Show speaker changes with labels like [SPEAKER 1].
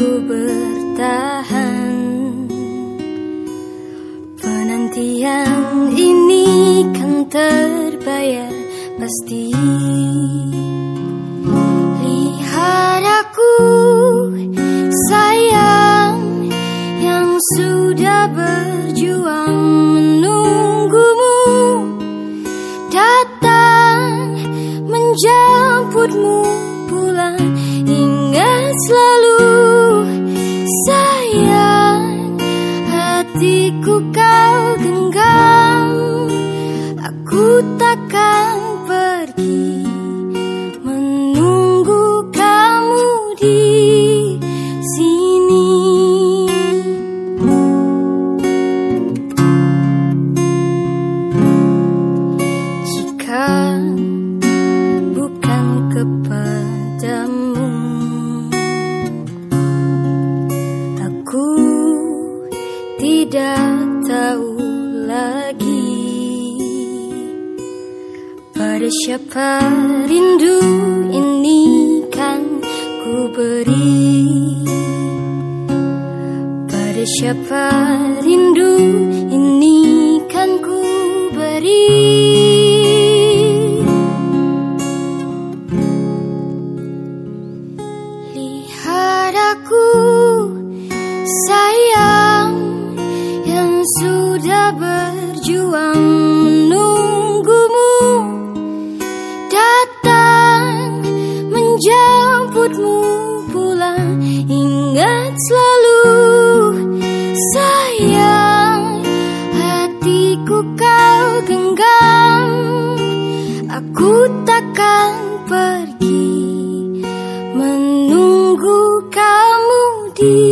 [SPEAKER 1] ku bertahan. Penantian ini kan terbayar pasti tidak tahu lagi pada siapa rindu ini kan ku beri. Pada siapa rindu menunggu kamu di